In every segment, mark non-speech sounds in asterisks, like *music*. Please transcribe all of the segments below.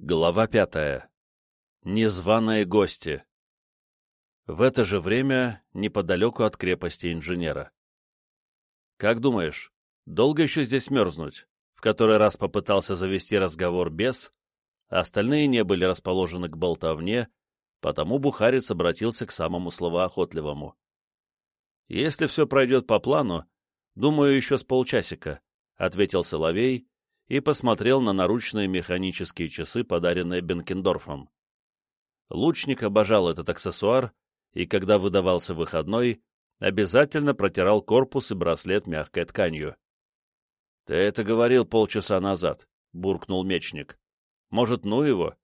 Глава пятая. Незваные гости. В это же время неподалеку от крепости инженера. «Как думаешь, долго еще здесь мерзнуть?» В который раз попытался завести разговор без, а остальные не были расположены к болтовне, потому Бухарец обратился к самому словоохотливому. «Если все пройдет по плану, думаю, еще с полчасика», — ответил Соловей, и посмотрел на наручные механические часы, подаренные Бенкендорфом. Лучник обожал этот аксессуар, и когда выдавался выходной, обязательно протирал корпус и браслет мягкой тканью. — Ты это говорил полчаса назад, — буркнул мечник. — Может, ну его?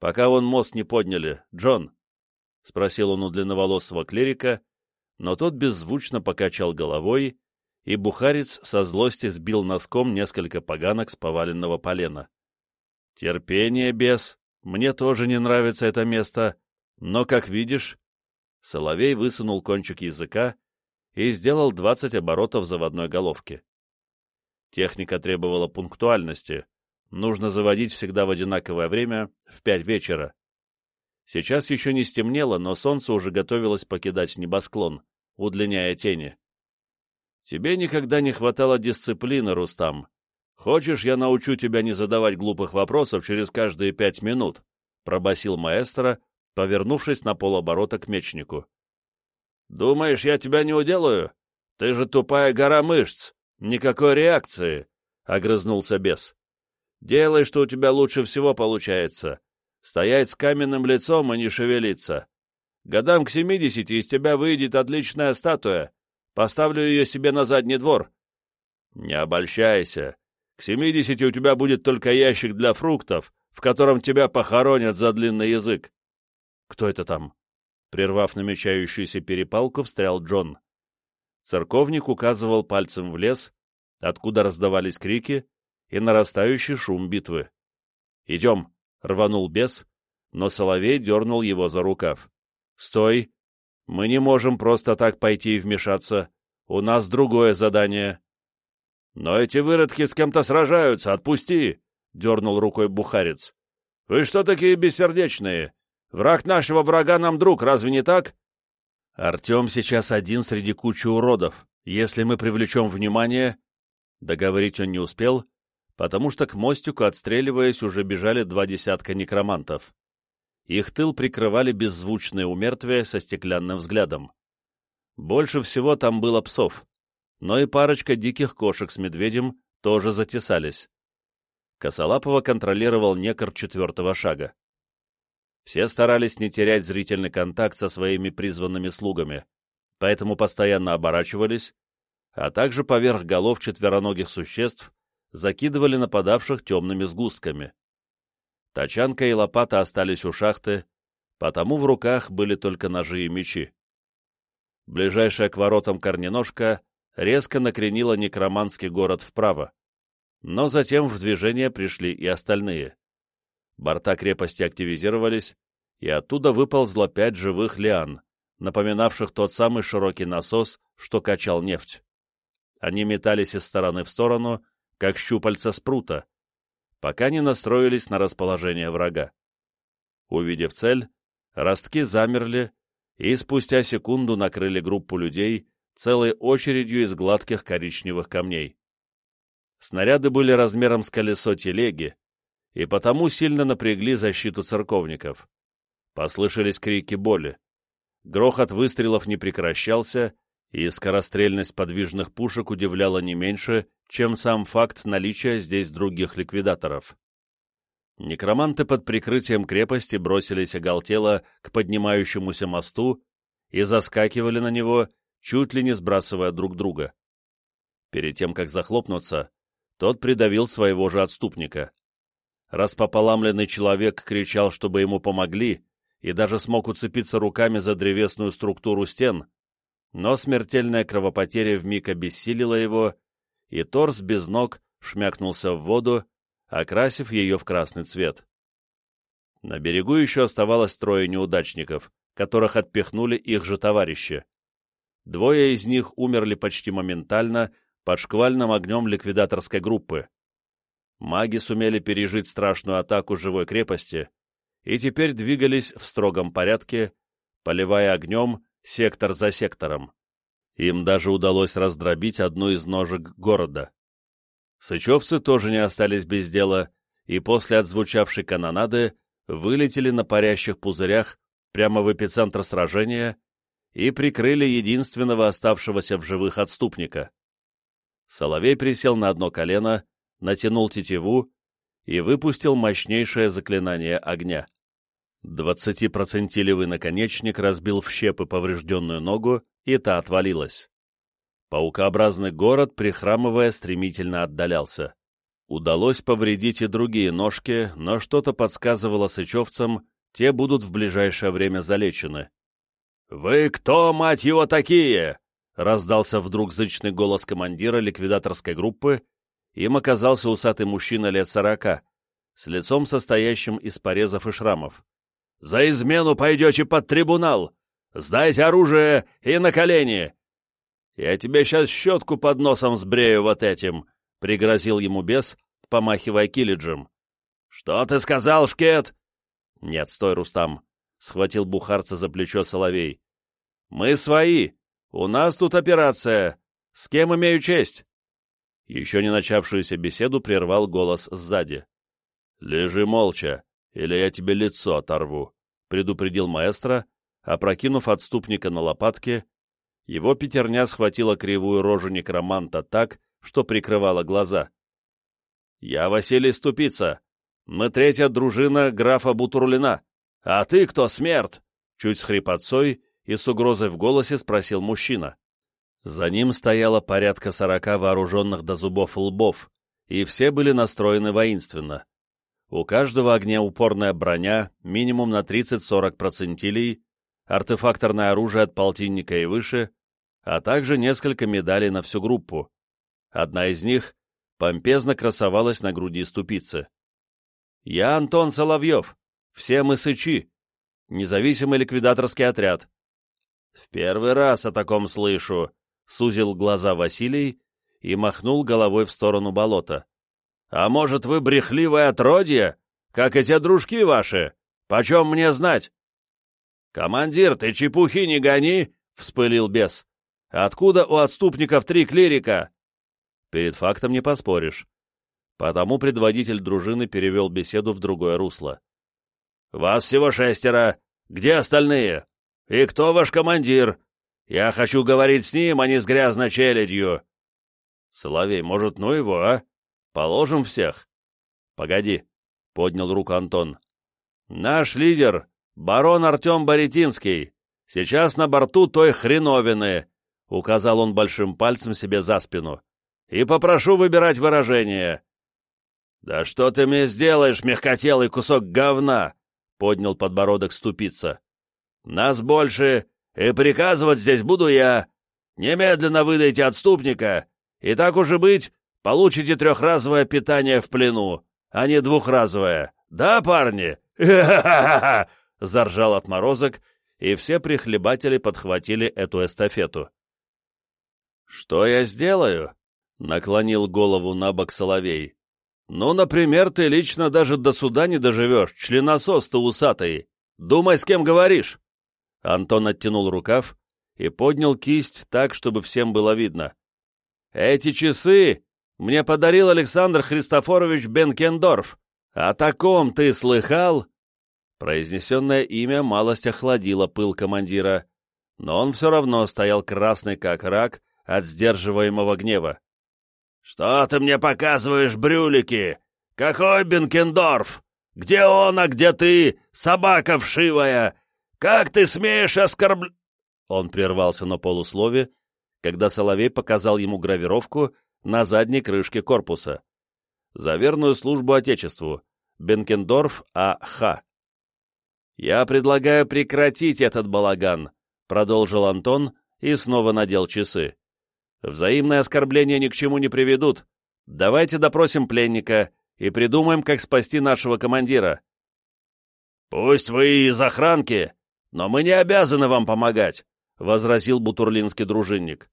Пока вон мост не подняли, Джон? — спросил он у длинноволосого клирика, но тот беззвучно покачал головой и бухарец со злости сбил носком несколько поганок с поваленного полена. «Терпение, бес, мне тоже не нравится это место, но, как видишь...» Соловей высунул кончик языка и сделал двадцать оборотов заводной головки. Техника требовала пунктуальности. Нужно заводить всегда в одинаковое время, в пять вечера. Сейчас еще не стемнело, но солнце уже готовилось покидать небосклон, удлиняя тени. Тебе никогда не хватало дисциплины, Рустам. Хочешь, я научу тебя не задавать глупых вопросов через каждые пять минут?» — пробасил маэстро, повернувшись на полоборота к мечнику. «Думаешь, я тебя не уделаю? Ты же тупая гора мышц. Никакой реакции!» — огрызнулся бес. «Делай, что у тебя лучше всего получается. Стоять с каменным лицом и не шевелиться. Годам к семидесяти из тебя выйдет отличная статуя, Поставлю ее себе на задний двор. Не обольщайся. К семидесяти у тебя будет только ящик для фруктов, в котором тебя похоронят за длинный язык. Кто это там? Прервав намечающуюся перепалку, встрял Джон. Церковник указывал пальцем в лес, откуда раздавались крики и нарастающий шум битвы. «Идем!» — рванул бес, но Соловей дернул его за рукав. «Стой! Мы не можем просто так пойти и вмешаться. У нас другое задание. Но эти выродки с кем-то сражаются, отпусти! — дернул рукой бухарец. Вы что такие бессердечные? Враг нашего врага нам друг, разве не так? Артем сейчас один среди кучи уродов. Если мы привлечем внимание... Договорить он не успел, потому что к мостику, отстреливаясь, уже бежали два десятка некромантов. Их тыл прикрывали беззвучные умертвия со стеклянным взглядом. Больше всего там было псов, но и парочка диких кошек с медведем тоже затесались. Косолапова контролировал некор четвертого шага. Все старались не терять зрительный контакт со своими призванными слугами, поэтому постоянно оборачивались, а также поверх голов четвероногих существ закидывали нападавших темными сгустками. Тачанка и лопата остались у шахты, потому в руках были только ножи и мечи. Ближайшая к воротам корненожка резко накренила некроманский город вправо, но затем в движение пришли и остальные. Борта крепости активизировались, и оттуда выползло пять живых лиан, напоминавших тот самый широкий насос, что качал нефть. Они метались из стороны в сторону, как щупальца спрута, пока не настроились на расположение врага. Увидев цель, ростки замерли и спустя секунду накрыли группу людей целой очередью из гладких коричневых камней. Снаряды были размером с колесо телеги, и потому сильно напрягли защиту церковников. Послышались крики боли. Грохот выстрелов не прекращался, и скорострельность подвижных пушек удивляла не меньше, чем сам факт наличия здесь других ликвидаторов. Некроманты под прикрытием крепости бросились оголтело к поднимающемуся мосту и заскакивали на него, чуть ли не сбрасывая друг друга. Перед тем, как захлопнуться, тот придавил своего же отступника. Распополамленный человек кричал, чтобы ему помогли, и даже смог уцепиться руками за древесную структуру стен, но смертельная кровопотеря вмиг обессилила его, и торс без ног шмякнулся в воду, окрасив ее в красный цвет. На берегу еще оставалось трое неудачников, которых отпихнули их же товарищи. Двое из них умерли почти моментально под шквальным огнем ликвидаторской группы. Маги сумели пережить страшную атаку живой крепости и теперь двигались в строгом порядке, поливая огнем сектор за сектором. Им даже удалось раздробить одну из ножек города. Сычевцы тоже не остались без дела, и после отзвучавшей канонады вылетели на парящих пузырях прямо в эпицентр сражения и прикрыли единственного оставшегося в живых отступника. Соловей присел на одно колено, натянул тетиву и выпустил мощнейшее заклинание огня. Двадцатипроцентилевый наконечник разбил в щепы поврежденную ногу, и та отвалилась. Паукообразный город, прихрамывая, стремительно отдалялся. Удалось повредить и другие ножки, но что-то подсказывало сычевцам, те будут в ближайшее время залечены. «Вы кто, мать его, такие?» — раздался вдруг зычный голос командира ликвидаторской группы. Им оказался усатый мужчина лет сорока, с лицом состоящим из порезов и шрамов. «За измену пойдете под трибунал! Сдайте оружие и на колени!» «Я тебе сейчас щетку под носом сбрею вот этим!» — пригрозил ему бес, помахивая килиджем. «Что ты сказал, Шкет?» «Нет, стой, Рустам!» — схватил бухарца за плечо Соловей. «Мы свои! У нас тут операция! С кем имею честь?» Еще не начавшуюся беседу прервал голос сзади. «Лежи молча, или я тебе лицо оторву», — предупредил маэстро, опрокинув отступника на лопатки. Его пятерня схватила кривую рожу некроманта так, что прикрывала глаза. «Я Василий Ступица. Мы третья дружина графа Бутурлина. А ты кто, смерть?» Чуть с хрипотцой и с угрозой в голосе спросил мужчина. За ним стояло порядка сорока вооруженных до зубов лбов, и все были настроены воинственно. У каждого огнеупорная броня минимум на 30-40 процентилей, артефакторное оружие от полтинника и выше, а также несколько медалей на всю группу. Одна из них помпезно красовалась на груди ступицы. «Я Антон Соловьев. Все мы сычи. Независимый ликвидаторский отряд». «В первый раз о таком слышу», — сузил глаза Василий и махнул головой в сторону болота. «А может, вы брехливое отродье, как и те дружки ваши? Почем мне знать?» «Командир, ты чепухи не гони!» — вспылил бес. «Откуда у отступников три клирика?» Перед фактом не поспоришь. Потому предводитель дружины перевел беседу в другое русло. «Вас всего шестеро. Где остальные? И кто ваш командир? Я хочу говорить с ним, а не с грязной челядью». «Соловей, может, ну его, а? Положим всех?» «Погоди», — поднял руку Антон. «Наш лидер «Барон Артем Боретинский, сейчас на борту той хреновины», — указал он большим пальцем себе за спину, — «и попрошу выбирать выражение». «Да что ты мне сделаешь, мягкотелый кусок говна?» — поднял подбородок ступица. «Нас больше, и приказывать здесь буду я. Немедленно выдайте отступника, и так уже быть, получите трехразовое питание в плену, а не двухразовое. Да, парни? Ха-ха-ха-ха!» *laughs* заржал отморозок, и все прихлебатели подхватили эту эстафету. «Что я сделаю?» — наклонил голову на бок Соловей. «Ну, например, ты лично даже до суда не доживешь, членосос ты усатый. Думай, с кем говоришь!» Антон оттянул рукав и поднял кисть так, чтобы всем было видно. «Эти часы мне подарил Александр Христофорович Бенкендорф. О таком ты слыхал?» Произнесенное имя малость охладило пыл командира, но он все равно стоял красный как рак от сдерживаемого гнева. «Что ты мне показываешь, брюлики? Какой Бенкендорф? Где он, а где ты, собака вшивая? Как ты смеешь оскорбл...» Он прервался на полуслове, когда Соловей показал ему гравировку на задней крышке корпуса. За верную службу Отечеству. Бенкендорф А.Х. «Я предлагаю прекратить этот балаган», — продолжил Антон и снова надел часы. «Взаимные оскорбления ни к чему не приведут. Давайте допросим пленника и придумаем, как спасти нашего командира». «Пусть вы из охранки, но мы не обязаны вам помогать», — возразил бутурлинский дружинник.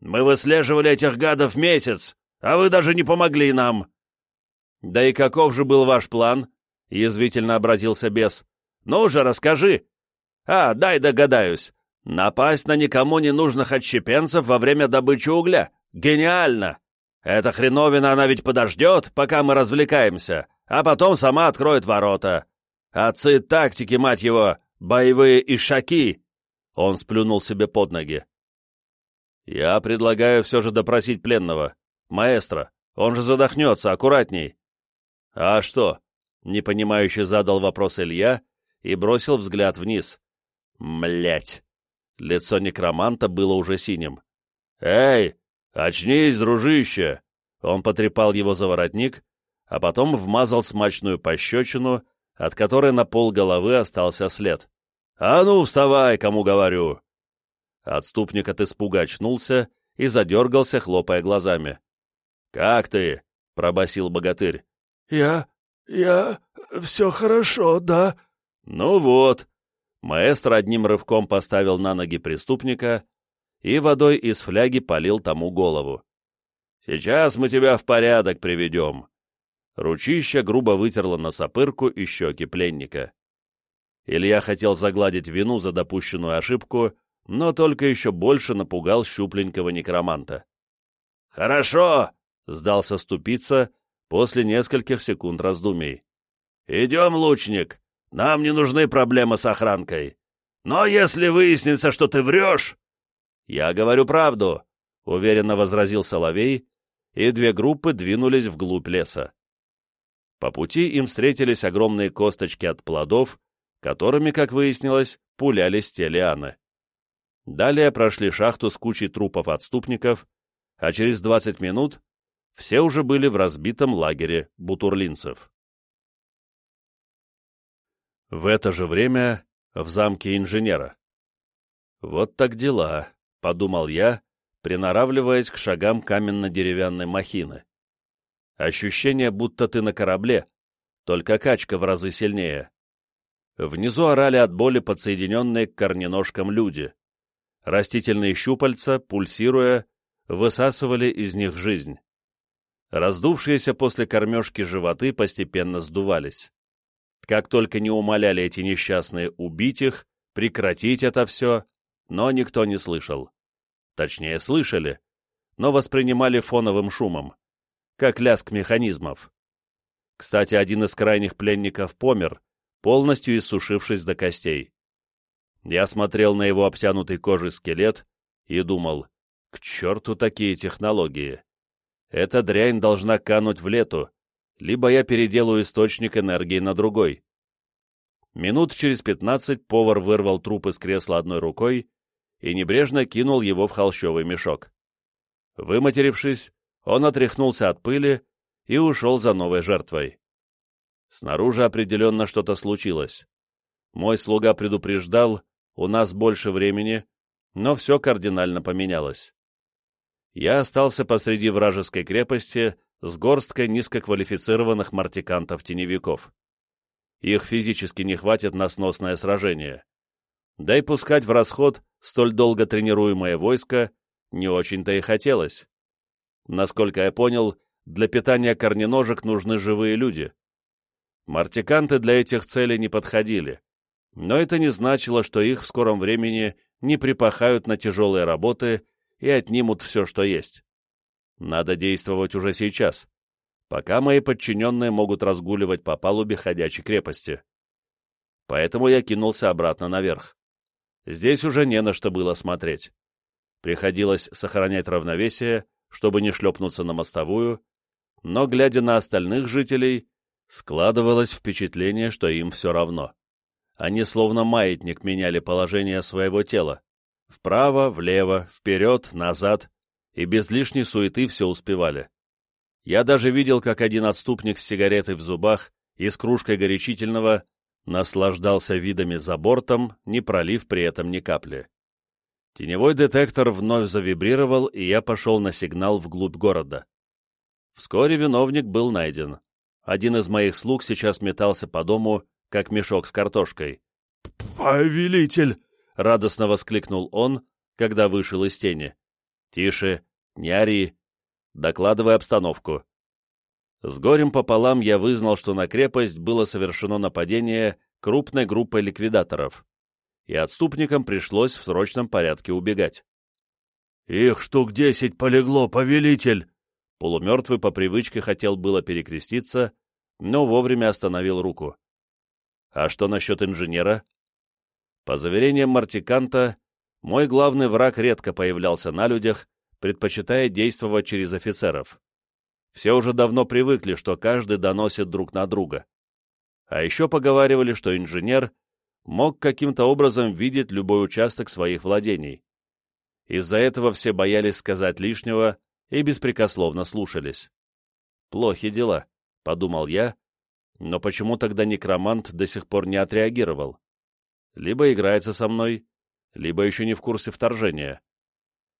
«Мы выслеживали этих гадов месяц, а вы даже не помогли нам». Да и каков же был ваш план? Язвительно обратился бес. Ну же, расскажи. А, дай догадаюсь. Напасть на никому не нужных отщепенцев во время добычи угля. Гениально! Эта хреновина, она ведь подождет, пока мы развлекаемся, а потом сама откроет ворота. Отцы тактики, мать его, боевые ишаки!» Он сплюнул себе под ноги. «Я предлагаю все же допросить пленного. Маэстро, он же задохнется, аккуратней». «А что?» — непонимающе задал вопрос Илья и бросил взгляд вниз. «Млять!» Лицо некроманта было уже синим. «Эй, очнись, дружище!» Он потрепал его за воротник, а потом вмазал смачную пощечину, от которой на пол головы остался след. «А ну, вставай, кому говорю!» Отступник от испуга очнулся и задергался, хлопая глазами. «Как ты?» — пробасил богатырь. «Я... я... все хорошо, да?» «Ну вот, Маэстро одним рывком поставил на ноги преступника и водой из фляги полил тому голову. «Сейчас мы тебя в порядок приведем». Ручища грубо вытерла носопырку и щеки пленника. Илья хотел загладить вину за допущенную ошибку, но только еще больше напугал щупленького некроманта. «Хорошо!» — сдался ступица после нескольких секунд раздумий. «Идем, лучник, нам не нужны проблемы с охранкой. Но если выяснится, что ты врешь...» «Я говорю правду», — уверенно возразил Соловей, и две группы двинулись вглубь леса. По пути им встретились огромные косточки от плодов, которыми, как выяснилось, пулялись те лианы. Далее прошли шахту с кучей трупов отступников, а через 20 минут все уже были в разбитом лагере бутурлинцев. В это же время в замке инженера. «Вот так дела», — подумал я, приноравливаясь к шагам каменно-деревянной махины. Ощущение, будто ты на корабле, только качка в разы сильнее. Внизу орали от боли подсоединенные к корненожкам люди. Растительные щупальца, пульсируя, высасывали из них жизнь. Раздувшиеся после кормежки животы постепенно сдувались. Как только не умоляли эти несчастные убить их, прекратить это все, но никто не слышал. Точнее, слышали, но воспринимали фоновым шумом, как лязг механизмов. Кстати, один из крайних пленников помер, полностью иссушившись до костей. Я смотрел на его обтянутый кожей скелет и думал, к черту такие технологии. Эта дрянь должна кануть в лету, либо я переделаю источник энергии на другой. Минут через пятнадцать повар вырвал труп из кресла одной рукой и небрежно кинул его в холщовый мешок. Выматерившись, он отряхнулся от пыли и ушел за новой жертвой. Снаружи определенно что-то случилось. Мой слуга предупреждал, у нас больше времени, но все кардинально поменялось. Я остался посреди вражеской крепости с горсткой низкоквалифицированных мартикантов-теневиков. Их физически не хватит на сносное сражение. Да и пускать в расход столь долго тренируемое войско не очень-то и хотелось. Насколько я понял, для питания корненожек нужны живые люди. Мартиканты для этих целей не подходили, но это не значило, что их в скором времени не припахают на тяжелые работы и отнимут все, что есть. Надо действовать уже сейчас, пока мои подчиненные могут разгуливать по палубе ходячей крепости. Поэтому я кинулся обратно наверх. Здесь уже не на что было смотреть. Приходилось сохранять равновесие, чтобы не шлепнуться на мостовую, но, глядя на остальных жителей, складывалось впечатление, что им все равно. Они словно маятник меняли положение своего тела. Вправо, влево, вперед, назад, и без лишней суеты все успевали. Я даже видел, как один отступник с сигаретой в зубах и с кружкой горячительного наслаждался видами за бортом, не пролив при этом ни капли. Теневой детектор вновь завибрировал, и я пошел на сигнал вглубь города. Вскоре виновник был найден. Один из моих слуг сейчас метался по дому, как мешок с картошкой. «Повелитель!» — радостно воскликнул он, когда вышел из тени. «Тише, не ори. Докладывай обстановку». С горем пополам я вызнал, что на крепость было совершено нападение крупной группой ликвидаторов, и отступникам пришлось в срочном порядке убегать. «Их штук десять полегло, повелитель!» Полумертвый по привычке хотел было перекреститься, но вовремя остановил руку. «А что насчет инженера?» По заверениям Мартиканта, мой главный враг редко появлялся на людях, предпочитая действовать через офицеров. Все уже давно привыкли, что каждый доносит друг на друга. А еще поговаривали, что инженер мог каким-то образом видеть любой участок своих владений. Из-за этого все боялись сказать лишнего и беспрекословно слушались. «Плохи дела», — подумал я, но почему тогда некромант до сих пор не отреагировал? Либо играется со мной, либо еще не в курсе вторжения.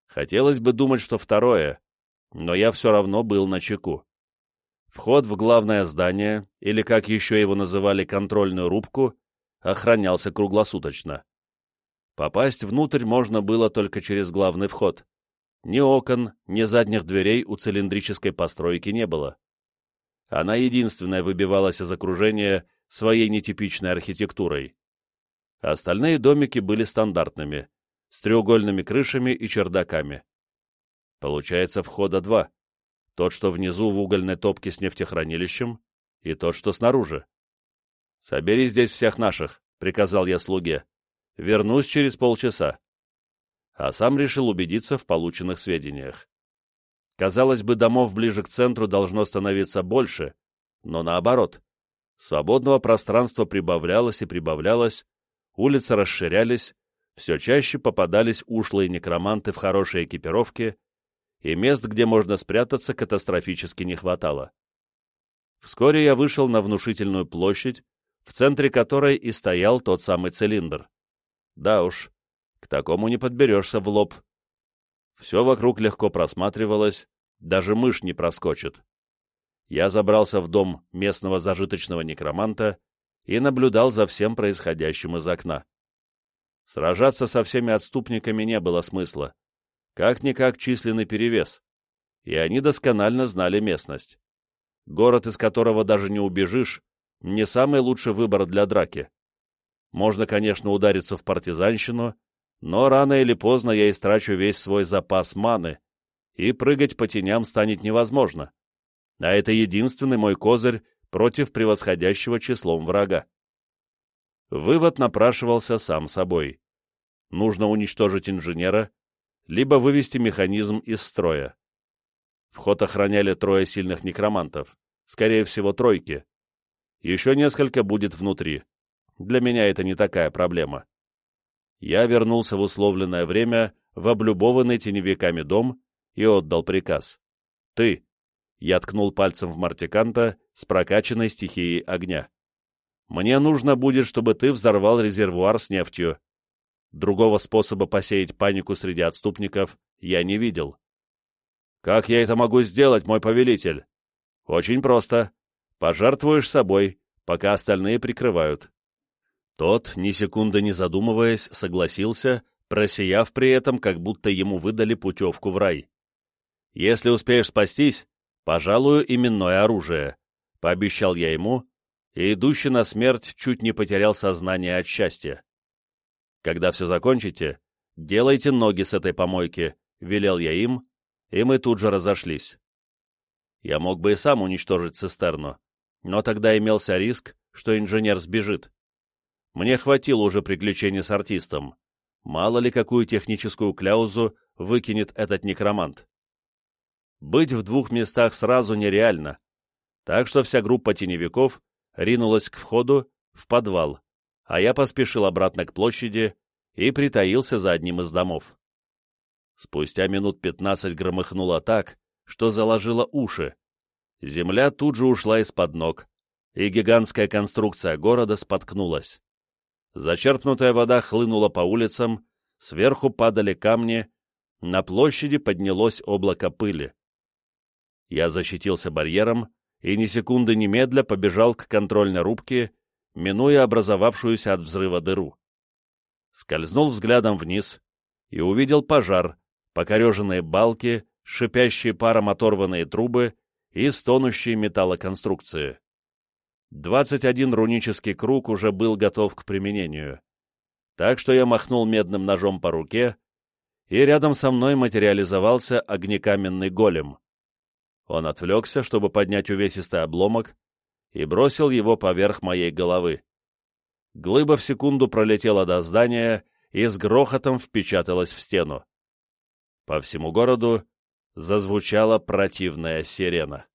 Хотелось бы думать, что второе, но я все равно был на чеку. Вход в главное здание, или как еще его называли контрольную рубку, охранялся круглосуточно. Попасть внутрь можно было только через главный вход. Ни окон, ни задних дверей у цилиндрической постройки не было. Она единственная выбивалась из окружения своей нетипичной архитектурой. Остальные домики были стандартными, с треугольными крышами и чердаками. Получается, входа два. Тот, что внизу в угольной топке с нефтехранилищем, и тот, что снаружи. «Собери здесь всех наших», — приказал я слуге. «Вернусь через полчаса». А сам решил убедиться в полученных сведениях. Казалось бы, домов ближе к центру должно становиться больше, но наоборот. Свободного пространства прибавлялось и прибавлялось, улицы расширялись, все чаще попадались ушлые некроманты в хорошей экипировке, и мест, где можно спрятаться, катастрофически не хватало. Вскоре я вышел на внушительную площадь, в центре которой и стоял тот самый цилиндр. Да уж, к такому не подберешься в лоб. Все вокруг легко просматривалось, даже мышь не проскочит. Я забрался в дом местного зажиточного некроманта и наблюдал за всем происходящим из окна. Сражаться со всеми отступниками не было смысла. Как-никак численный перевес. И они досконально знали местность. Город, из которого даже не убежишь, не самый лучший выбор для драки. Можно, конечно, удариться в партизанщину, но рано или поздно я истрачу весь свой запас маны, и прыгать по теням станет невозможно. А это единственный мой козырь против превосходящего числом врага. Вывод напрашивался сам собой. Нужно уничтожить инженера, либо вывести механизм из строя. Вход охраняли трое сильных некромантов, скорее всего, тройки. Еще несколько будет внутри. Для меня это не такая проблема. Я вернулся в условленное время в облюбованный теневиками дом и отдал приказ. «Ты!» — я ткнул пальцем в мартиканта с прокачанной стихией огня. Мне нужно будет, чтобы ты взорвал резервуар с нефтью. Другого способа посеять панику среди отступников я не видел. Как я это могу сделать, мой повелитель? Очень просто. Пожертвуешь собой, пока остальные прикрывают. Тот, ни секунды не задумываясь, согласился, просияв при этом, как будто ему выдали путевку в рай. «Если успеешь спастись, пожалую именное оружие», — пообещал я ему, и идущий на смерть чуть не потерял сознание от счастья. «Когда все закончите, делайте ноги с этой помойки», — велел я им, и мы тут же разошлись. Я мог бы и сам уничтожить цистерну, но тогда имелся риск, что инженер сбежит. Мне хватило уже приключений с артистом. Мало ли какую техническую кляузу выкинет этот некромант. Быть в двух местах сразу нереально, так что вся группа теневиков ринулась к входу, в подвал, а я поспешил обратно к площади и притаился за одним из домов. Спустя минут пятнадцать громыхнуло так, что заложило уши. Земля тут же ушла из-под ног, и гигантская конструкция города споткнулась. Зачерпнутая вода хлынула по улицам, сверху падали камни, на площади поднялось облако пыли. Я защитился барьером, и ни секунды немедля побежал к контрольной рубке, минуя образовавшуюся от взрыва дыру. Скользнул взглядом вниз и увидел пожар, покореженные балки, шипящие паром оторванные трубы и стонущей металлоконструкции. 21 рунический круг уже был готов к применению. Так что я махнул медным ножом по руке, и рядом со мной материализовался огнекаменный голем. Он отвлекся, чтобы поднять увесистый обломок, и бросил его поверх моей головы. Глыба в секунду пролетела до здания и с грохотом впечаталась в стену. По всему городу зазвучала противная сирена.